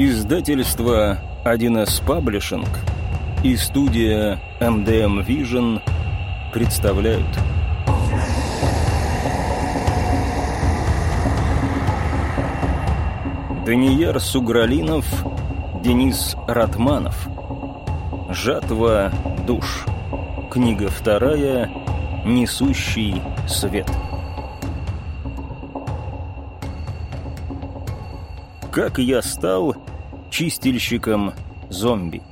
Издательство 1С Паблишинг и студия MDM Vision представляют. Данияр Сугралинов, Денис Ратманов. Жатва душ Книга вторая. Несущий свет Как я стал чистильщиком зомби.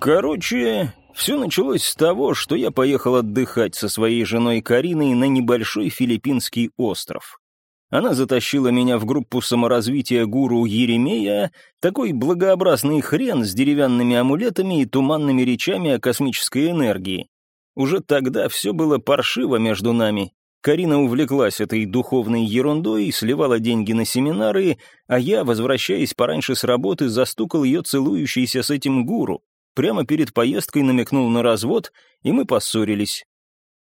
Короче, все началось с того, что я поехал отдыхать со своей женой Кариной на небольшой филиппинский остров. Она затащила меня в группу саморазвития гуру Еремея, такой благообразный хрен с деревянными амулетами и туманными речами о космической энергии. Уже тогда все было паршиво между нами, Карина увлеклась этой духовной ерундой, сливала деньги на семинары, а я, возвращаясь пораньше с работы, застукал ее целующейся с этим гуру. Прямо перед поездкой намекнул на развод, и мы поссорились.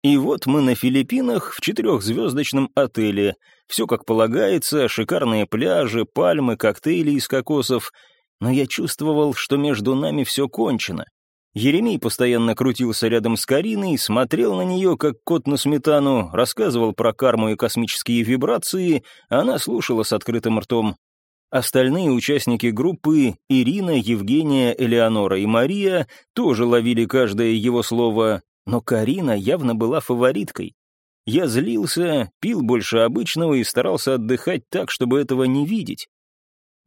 И вот мы на Филиппинах в четырехзвездочном отеле. Все как полагается, шикарные пляжи, пальмы, коктейли из кокосов. Но я чувствовал, что между нами все кончено. Еремей постоянно крутился рядом с Кариной, смотрел на нее, как кот на сметану, рассказывал про карму и космические вибрации, она слушала с открытым ртом. Остальные участники группы, Ирина, Евгения, Элеонора и Мария, тоже ловили каждое его слово, но Карина явно была фавориткой. Я злился, пил больше обычного и старался отдыхать так, чтобы этого не видеть.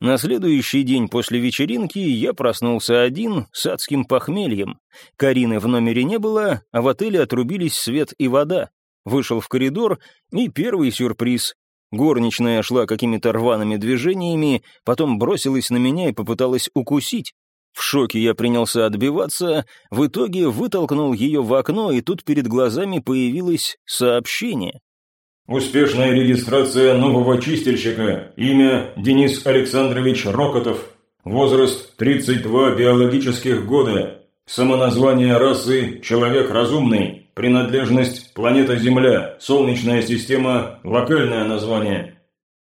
На следующий день после вечеринки я проснулся один с адским похмельем. Карины в номере не было, а в отеле отрубились свет и вода. Вышел в коридор, и первый сюрприз. Горничная шла какими-то рваными движениями, потом бросилась на меня и попыталась укусить. В шоке я принялся отбиваться, в итоге вытолкнул ее в окно, и тут перед глазами появилось сообщение. Успешная регистрация нового чистильщика. Имя Денис Александрович Рокотов. Возраст 32 биологических года. Самоназвание расы «Человек разумный». Принадлежность «Планета Земля». Солнечная система. Локальное название.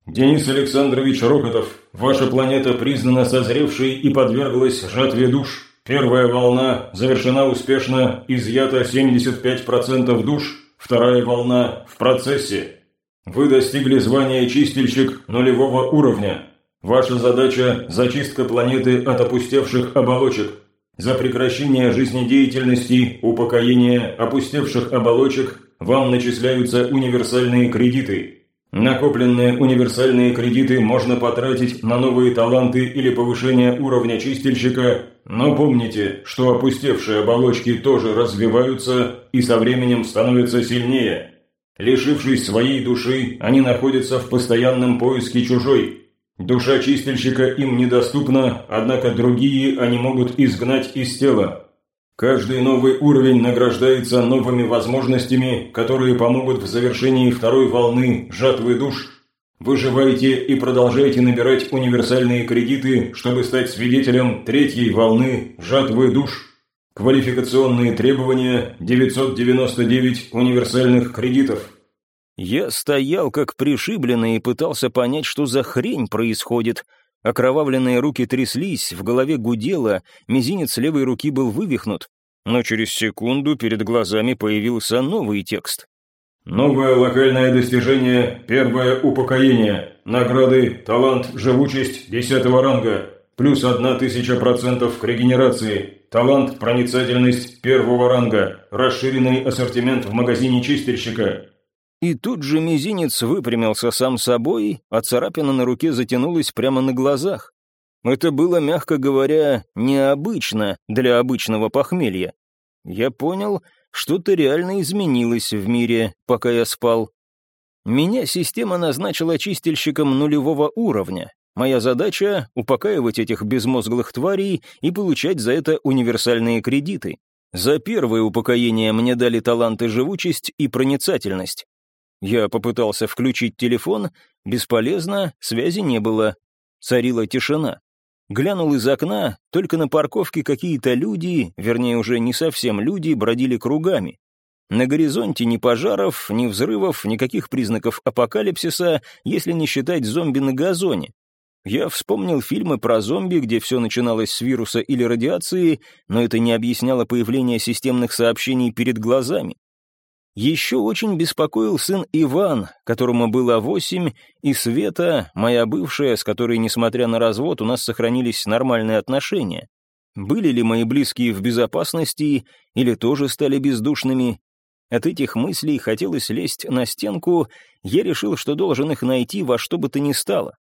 Денис Александрович Рокотов. Ваша планета признана созревшей и подверглась жатве душ. Первая волна завершена успешно, изъято 75% душ – Вторая волна в процессе. Вы достигли звания чистильщик нулевого уровня. Ваша задача – зачистка планеты от опустевших оболочек. За прекращение жизнедеятельности, упокоение опустевших оболочек вам начисляются универсальные кредиты. Накопленные универсальные кредиты можно потратить на новые таланты или повышение уровня чистильщика но помните, что опустевшие оболочки тоже развиваются и со временем становятся сильнее. Лишившись своей души, они находятся в постоянном поиске чужой. Душа чистильщика им недоступна, однако другие они могут изгнать из тела. Каждый новый уровень награждается новыми возможностями, которые помогут в завершении второй волны жатвы душ – Выживайте и продолжайте набирать универсальные кредиты, чтобы стать свидетелем третьей волны жатвы душ. Квалификационные требования 999 универсальных кредитов. Я стоял как пришибленный и пытался понять, что за хрень происходит. Окровавленные руки тряслись, в голове гудело, мизинец левой руки был вывихнут. Но через секунду перед глазами появился новый текст. Новое локальное достижение, первое упокоение, награды, талант, живучесть десятого ранга, плюс одна тысяча процентов к регенерации, талант, проницательность первого ранга, расширенный ассортимент в магазине чистильщика. И тут же мизинец выпрямился сам собой, а царапина на руке затянулась прямо на глазах. Это было, мягко говоря, необычно для обычного похмелья. Я понял, что-то реально изменилось в мире, пока я спал. Меня система назначила чистильщиком нулевого уровня. Моя задача — упокаивать этих безмозглых тварей и получать за это универсальные кредиты. За первое упокоение мне дали таланты живучесть и проницательность. Я попытался включить телефон, бесполезно, связи не было. Царила тишина. Глянул из окна, только на парковке какие-то люди, вернее уже не совсем люди, бродили кругами. На горизонте ни пожаров, ни взрывов, никаких признаков апокалипсиса, если не считать зомби на газоне. Я вспомнил фильмы про зомби, где все начиналось с вируса или радиации, но это не объясняло появление системных сообщений перед глазами. Еще очень беспокоил сын Иван, которому было восемь, и Света, моя бывшая, с которой, несмотря на развод, у нас сохранились нормальные отношения. Были ли мои близкие в безопасности или тоже стали бездушными? От этих мыслей хотелось лезть на стенку, я решил, что должен их найти во что бы то ни стало.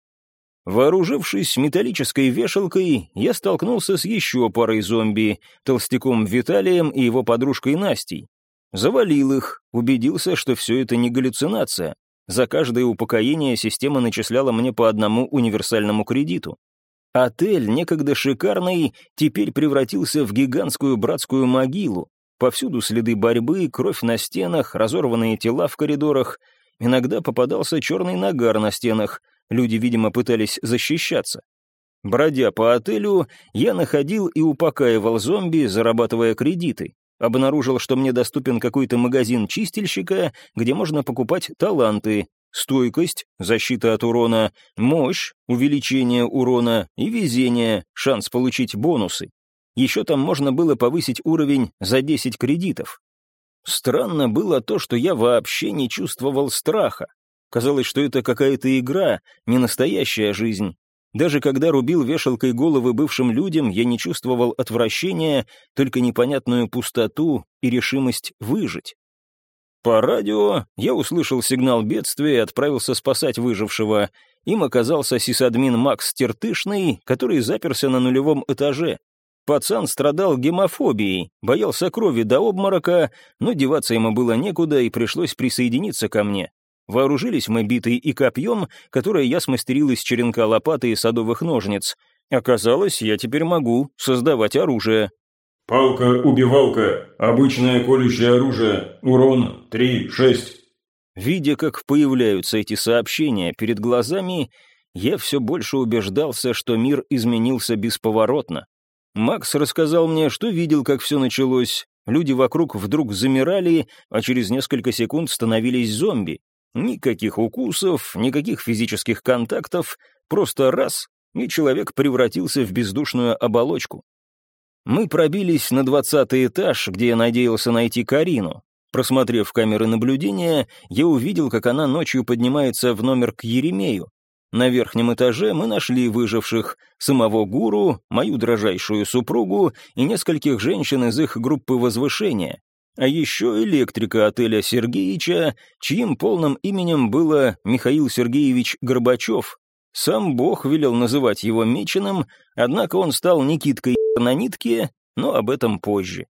Вооружившись металлической вешалкой, я столкнулся с еще парой зомби, толстяком Виталием и его подружкой Настей. Завалил их, убедился, что все это не галлюцинация. За каждое упокоение система начисляла мне по одному универсальному кредиту. Отель, некогда шикарный, теперь превратился в гигантскую братскую могилу. Повсюду следы борьбы, кровь на стенах, разорванные тела в коридорах. Иногда попадался черный нагар на стенах. Люди, видимо, пытались защищаться. Бродя по отелю, я находил и упокаивал зомби, зарабатывая кредиты. Обнаружил, что мне доступен какой-то магазин чистильщика, где можно покупать таланты, стойкость, защита от урона, мощь, увеличение урона и везение, шанс получить бонусы. Еще там можно было повысить уровень за 10 кредитов. Странно было то, что я вообще не чувствовал страха. Казалось, что это какая-то игра, не настоящая жизнь. Даже когда рубил вешалкой головы бывшим людям, я не чувствовал отвращения, только непонятную пустоту и решимость выжить. По радио я услышал сигнал бедствия и отправился спасать выжившего. Им оказался сисадмин Макс Тертышный, который заперся на нулевом этаже. Пацан страдал гемофобией, боялся крови до обморока, но деваться ему было некуда и пришлось присоединиться ко мне. Вооружились мы битой и копьем, которое я смастерил из черенка лопаты и садовых ножниц. Оказалось, я теперь могу создавать оружие. «Палка-убивалка. Обычное колющее оружие. Урон 3-6». Видя, как появляются эти сообщения перед глазами, я все больше убеждался, что мир изменился бесповоротно. Макс рассказал мне, что видел, как все началось. Люди вокруг вдруг замирали, а через несколько секунд становились зомби. Никаких укусов, никаких физических контактов, просто раз, и человек превратился в бездушную оболочку. Мы пробились на двадцатый этаж, где я надеялся найти Карину. Просмотрев камеры наблюдения, я увидел, как она ночью поднимается в номер к Еремею. На верхнем этаже мы нашли выживших, самого гуру, мою дрожайшую супругу и нескольких женщин из их группы возвышения а еще электрика отеля Сергеича, чьим полным именем было Михаил Сергеевич Горбачев. Сам Бог велел называть его Меченым, однако он стал Никиткой на нитке, но об этом позже.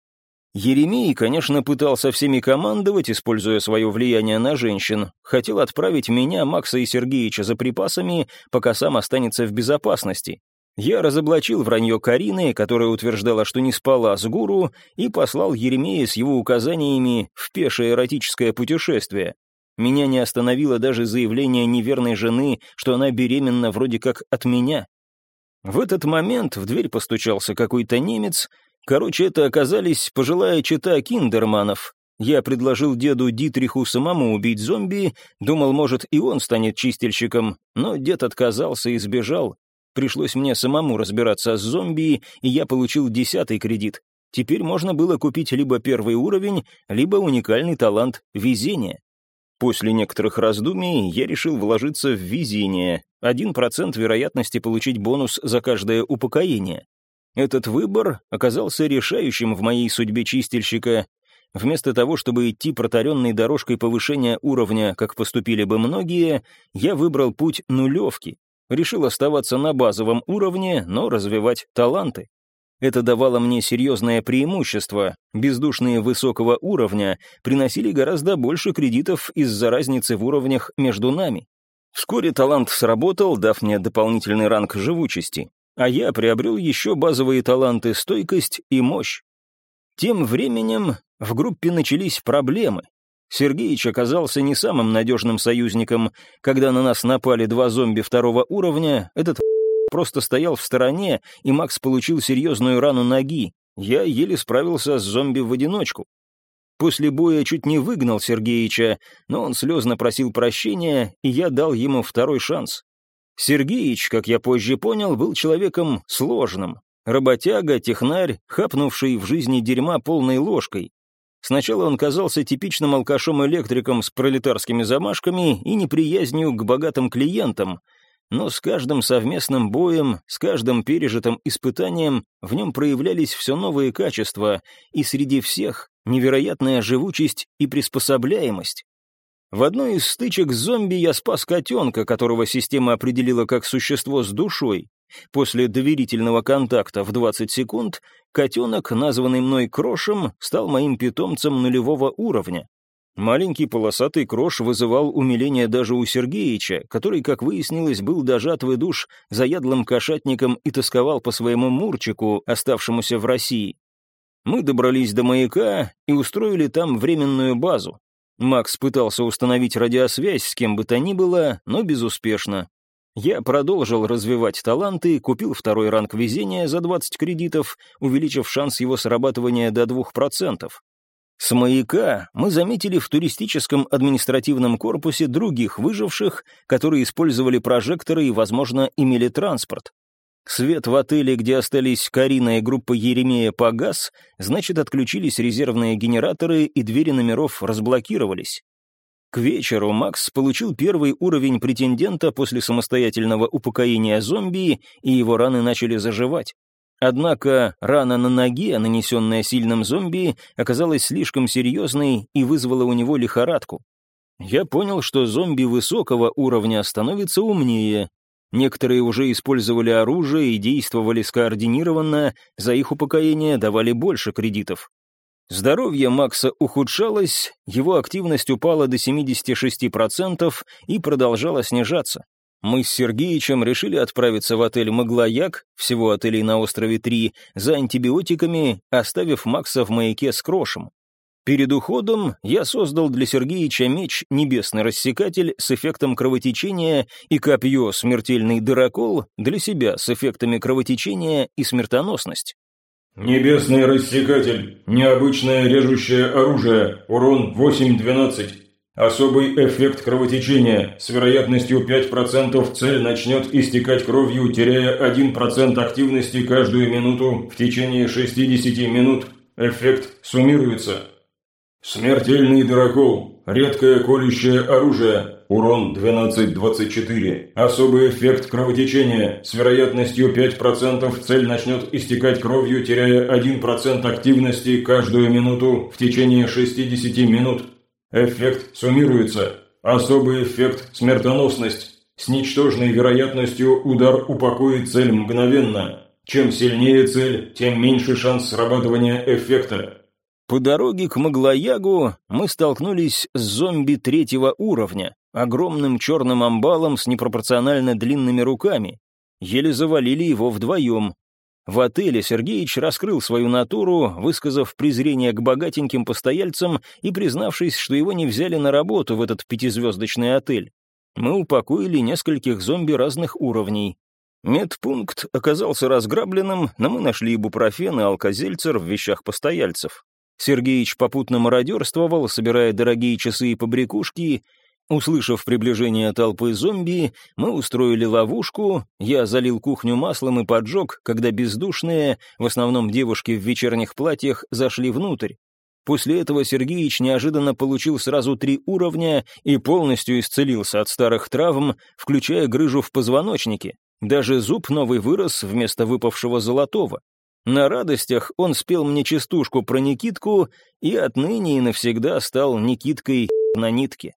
Еремей, конечно, пытался всеми командовать, используя свое влияние на женщин. Хотел отправить меня, Макса и Сергеича за припасами, пока сам останется в безопасности. Я разоблачил вранье Карины, которая утверждала, что не спала с гуру, и послал Еремея с его указаниями в пешее эротическое путешествие. Меня не остановило даже заявление неверной жены, что она беременна вроде как от меня. В этот момент в дверь постучался какой-то немец. Короче, это оказались пожилая чита киндерманов. Я предложил деду Дитриху самому убить зомби, думал, может, и он станет чистильщиком, но дед отказался и сбежал, Пришлось мне самому разбираться с зомби, и я получил десятый кредит. Теперь можно было купить либо первый уровень, либо уникальный талант везения. После некоторых раздумий я решил вложиться в везение. Один процент вероятности получить бонус за каждое упокоение. Этот выбор оказался решающим в моей судьбе чистильщика. Вместо того, чтобы идти протаренной дорожкой повышения уровня, как поступили бы многие, я выбрал путь нулевки, решил оставаться на базовом уровне, но развивать таланты. Это давало мне серьезное преимущество. Бездушные высокого уровня приносили гораздо больше кредитов из-за разницы в уровнях между нами. Вскоре талант сработал, дав мне дополнительный ранг живучести, а я приобрел еще базовые таланты стойкость и мощь. Тем временем в группе начались проблемы. Сергеич оказался не самым надежным союзником. Когда на нас напали два зомби второго уровня, этот просто стоял в стороне, и Макс получил серьезную рану ноги. Я еле справился с зомби в одиночку. после боя чуть не выгнал Сергеича, но он слезно просил прощения, и я дал ему второй шанс. Сергеич, как я позже понял, был человеком сложным. Работяга, технарь, хапнувший в жизни дерьма полной ложкой. Сначала он казался типичным алкашом-электриком с пролетарскими замашками и неприязнью к богатым клиентам, но с каждым совместным боем, с каждым пережитым испытанием в нем проявлялись все новые качества, и среди всех невероятная живучесть и приспособляемость. В одной из стычек с зомби я спас котенка, которого система определила как существо с душой, После доверительного контакта в 20 секунд котенок, названный мной Крошем, стал моим питомцем нулевого уровня. Маленький полосатый крош вызывал умиление даже у Сергеича, который, как выяснилось, был дожат в душ заядлым кошатником и тосковал по своему Мурчику, оставшемуся в России. Мы добрались до маяка и устроили там временную базу. Макс пытался установить радиосвязь с кем бы то ни было, но безуспешно. Я продолжил развивать таланты, купил второй ранг везения за 20 кредитов, увеличив шанс его срабатывания до 2%. С маяка мы заметили в туристическом административном корпусе других выживших, которые использовали прожекторы и, возможно, имели транспорт. Свет в отеле, где остались Карина и группа Еремея, погас, значит, отключились резервные генераторы и двери номеров разблокировались. К вечеру Макс получил первый уровень претендента после самостоятельного упокоения зомби, и его раны начали заживать. Однако рана на ноге, нанесенная сильным зомби, оказалась слишком серьезной и вызвала у него лихорадку. Я понял, что зомби высокого уровня становятся умнее. Некоторые уже использовали оружие и действовали скоординированно, за их упокоение давали больше кредитов. Здоровье Макса ухудшалось, его активность упала до 76% и продолжала снижаться. Мы с Сергеичем решили отправиться в отель «Маглояк», всего отелей на острове три, за антибиотиками, оставив Макса в маяке с крошем. Перед уходом я создал для Сергеича меч «Небесный рассекатель» с эффектом кровотечения и копье «Смертельный дырокол» для себя с эффектами кровотечения и смертоносность. Небесный рассекатель. Необычное режущее оружие. Урон 8-12. Особый эффект кровотечения. С вероятностью 5% цель начнет истекать кровью, теряя 1% активности каждую минуту в течение 60 минут. Эффект суммируется. Смертельный дырокол. Редкое колющее оружие. Урон 12-24. Особый эффект кровотечения. С вероятностью 5% цель начнет истекать кровью, теряя 1% активности каждую минуту в течение 60 минут. Эффект суммируется. Особый эффект смертоносность. С ничтожной вероятностью удар упокоит цель мгновенно. Чем сильнее цель, тем меньше шанс срабатывания эффекта. По дороге к Маглоягу мы столкнулись с зомби третьего уровня, огромным черным амбалом с непропорционально длинными руками. Еле завалили его вдвоем. В отеле Сергеич раскрыл свою натуру, высказав презрение к богатеньким постояльцам и признавшись, что его не взяли на работу в этот пятизвездочный отель. Мы упокоили нескольких зомби разных уровней. Медпункт оказался разграбленным, но мы нашли ибупрофен и алкозельцер в вещах постояльцев. Сергеич попутно мародерствовал, собирая дорогие часы и побрякушки, Услышав приближение толпы зомби, мы устроили ловушку, я залил кухню маслом и поджег, когда бездушные, в основном девушки в вечерних платьях, зашли внутрь. После этого Сергеич неожиданно получил сразу три уровня и полностью исцелился от старых травм, включая грыжу в позвоночнике. Даже зуб новый вырос вместо выпавшего золотого. На радостях он спел мне частушку про Никитку и отныне и навсегда стал Никиткой на нитке.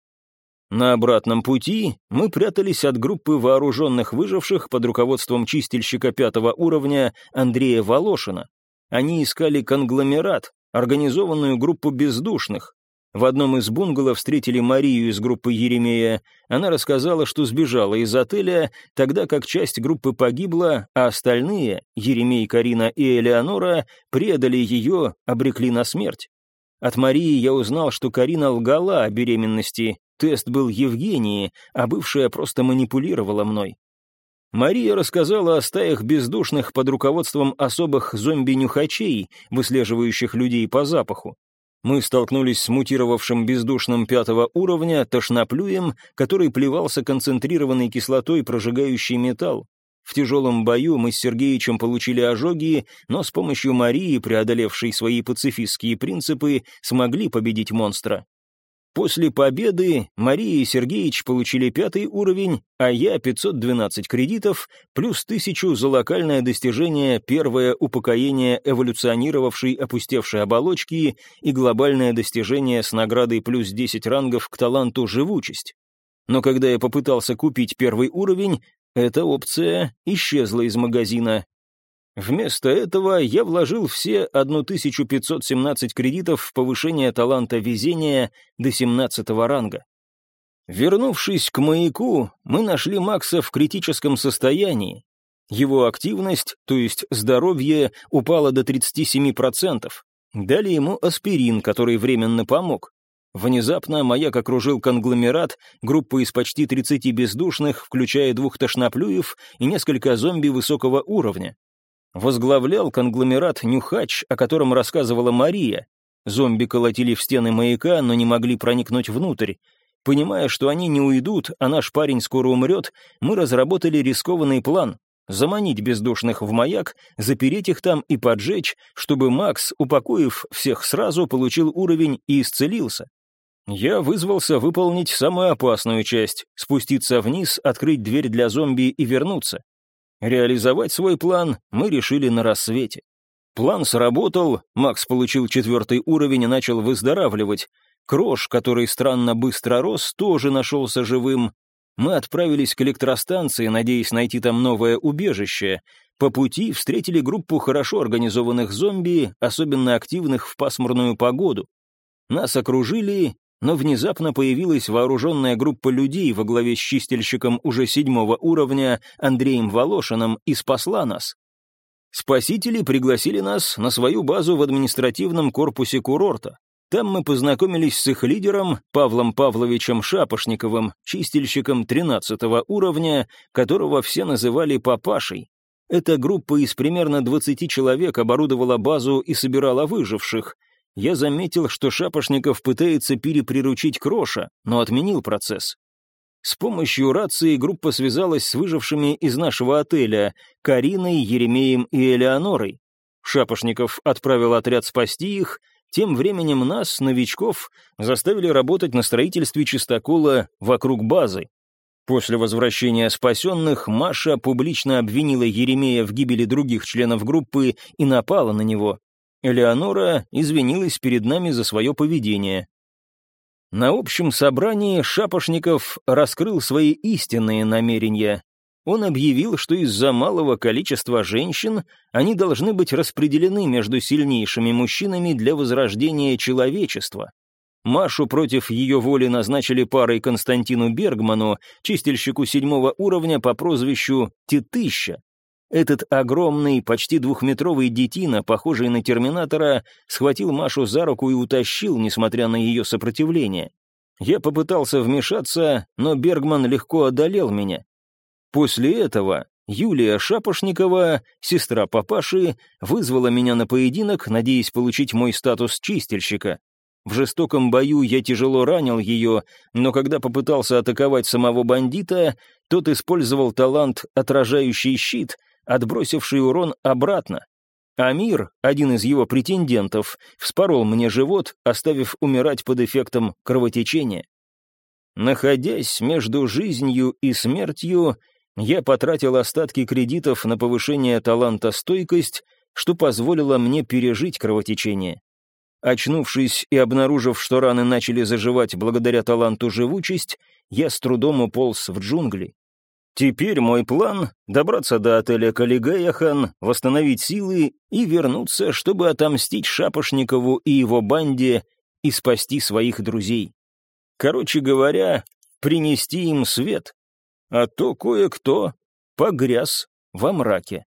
На обратном пути мы прятались от группы вооруженных выживших под руководством чистильщика пятого уровня Андрея Волошина. Они искали конгломерат, организованную группу бездушных. В одном из бунгало встретили Марию из группы Еремея. Она рассказала, что сбежала из отеля, тогда как часть группы погибла, а остальные, Еремей, Карина и Элеонора, предали ее, обрекли на смерть. От Марии я узнал, что Карина лгала о беременности, Тест был Евгении, а бывшая просто манипулировала мной. Мария рассказала о стаях бездушных под руководством особых зомби-нюхачей, выслеживающих людей по запаху. Мы столкнулись с мутировавшим бездушным пятого уровня тошноплюем, который плевался концентрированной кислотой, прожигающей металл. В тяжелом бою мы с Сергеичем получили ожоги, но с помощью Марии, преодолевшей свои пацифистские принципы, смогли победить монстра. После победы Мария и Сергеич получили пятый уровень, а я 512 кредитов, плюс тысячу за локальное достижение первое упокоение эволюционировавшей опустевшей оболочки и глобальное достижение с наградой плюс 10 рангов к таланту «Живучесть». Но когда я попытался купить первый уровень, эта опция исчезла из магазина, Вместо этого я вложил все 1517 кредитов в повышение таланта везения до 17 ранга. Вернувшись к маяку, мы нашли Макса в критическом состоянии. Его активность, то есть здоровье, упала до 37%. Дали ему аспирин, который временно помог. Внезапно маяк окружил конгломерат, группа из почти 30 бездушных, включая двух тошноплюев и несколько зомби высокого уровня. Возглавлял конгломерат «Нюхач», о котором рассказывала Мария. Зомби колотили в стены маяка, но не могли проникнуть внутрь. Понимая, что они не уйдут, а наш парень скоро умрет, мы разработали рискованный план — заманить бездушных в маяк, запереть их там и поджечь, чтобы Макс, упокоив всех сразу, получил уровень и исцелился. Я вызвался выполнить самую опасную часть — спуститься вниз, открыть дверь для зомби и вернуться. Реализовать свой план мы решили на рассвете. План сработал, Макс получил четвертый уровень и начал выздоравливать. Крош, который странно быстро рос, тоже нашелся живым. Мы отправились к электростанции, надеясь найти там новое убежище. По пути встретили группу хорошо организованных зомби, особенно активных в пасмурную погоду. Нас окружили но внезапно появилась вооруженная группа людей во главе с чистильщиком уже седьмого уровня Андреем Волошиным и спасла нас. Спасители пригласили нас на свою базу в административном корпусе курорта. Там мы познакомились с их лидером Павлом Павловичем Шапошниковым, чистильщиком 13 уровня, которого все называли «папашей». Эта группа из примерно 20 человек оборудовала базу и собирала выживших я заметил, что Шапошников пытается переприручить Кроша, но отменил процесс. С помощью рации группа связалась с выжившими из нашего отеля Кариной, Еремеем и Элеонорой. Шапошников отправил отряд спасти их, тем временем нас, новичков, заставили работать на строительстве чистокола вокруг базы. После возвращения спасенных Маша публично обвинила Еремея в гибели других членов группы и напала на него. Элеонора извинилась перед нами за свое поведение. На общем собрании Шапошников раскрыл свои истинные намерения. Он объявил, что из-за малого количества женщин они должны быть распределены между сильнейшими мужчинами для возрождения человечества. Машу против ее воли назначили парой Константину Бергману, чистильщику седьмого уровня по прозвищу Титыща, этот огромный, почти двухметровый детина, похожий на терминатора, схватил Машу за руку и утащил, несмотря на ее сопротивление. Я попытался вмешаться, но Бергман легко одолел меня. После этого Юлия Шапошникова, сестра папаши, вызвала меня на поединок, надеясь получить мой статус чистильщика. В жестоком бою я тяжело ранил ее, но когда попытался атаковать самого бандита, тот использовал талант «отражающий щит», отбросивший урон обратно. Амир, один из его претендентов, вспорол мне живот, оставив умирать под эффектом кровотечения. Находясь между жизнью и смертью, я потратил остатки кредитов на повышение таланта стойкость, что позволило мне пережить кровотечение. Очнувшись и обнаружив, что раны начали заживать благодаря таланту живучесть, я с трудом уполз в джунгли. Теперь мой план — добраться до отеля Калигаяхан, восстановить силы и вернуться, чтобы отомстить Шапошникову и его банде и спасти своих друзей. Короче говоря, принести им свет, а то кое-кто погряз во мраке.